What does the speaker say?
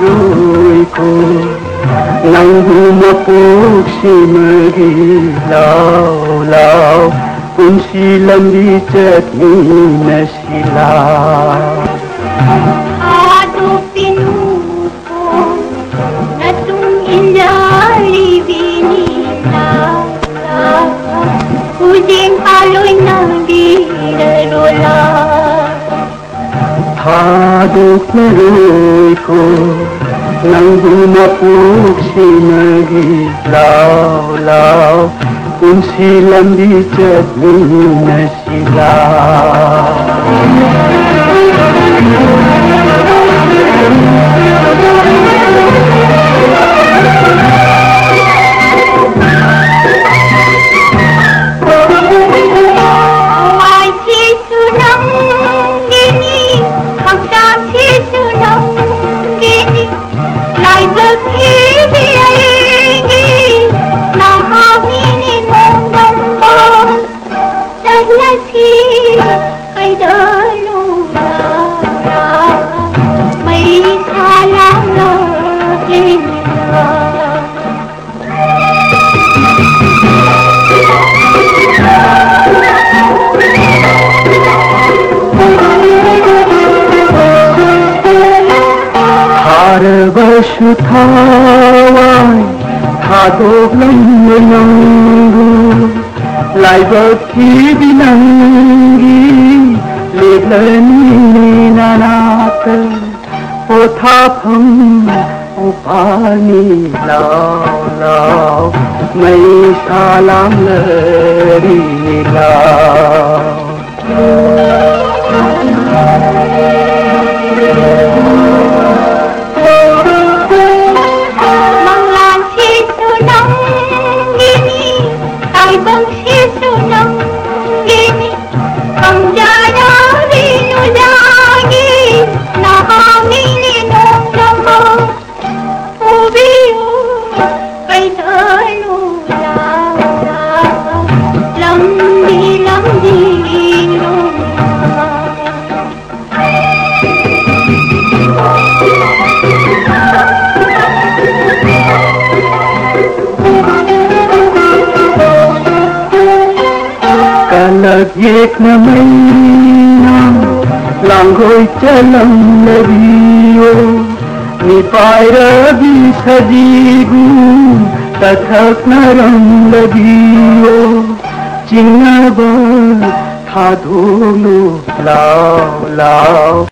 रोइको लाउन पोक्सीमरी लाउ लाउ पुन्सी लम्बी चटनी नसिला Hujeng paloy ng birarola भादो नंगी नंगुन पूछी नगी लाओ लाओ कुंसी लंबी चटनी नशिला 수타와이 하도블랑연구 라이브 TV난기 리블니나나트 오타펑 pani lao lao mai salam lari lao kay nalula Lamdi lamdi lumina Kalagit na may ninang Langgoy chalang labiyo Ni đi sa digu Tathak तथा नरं नदी चिह्नव खादो लो ल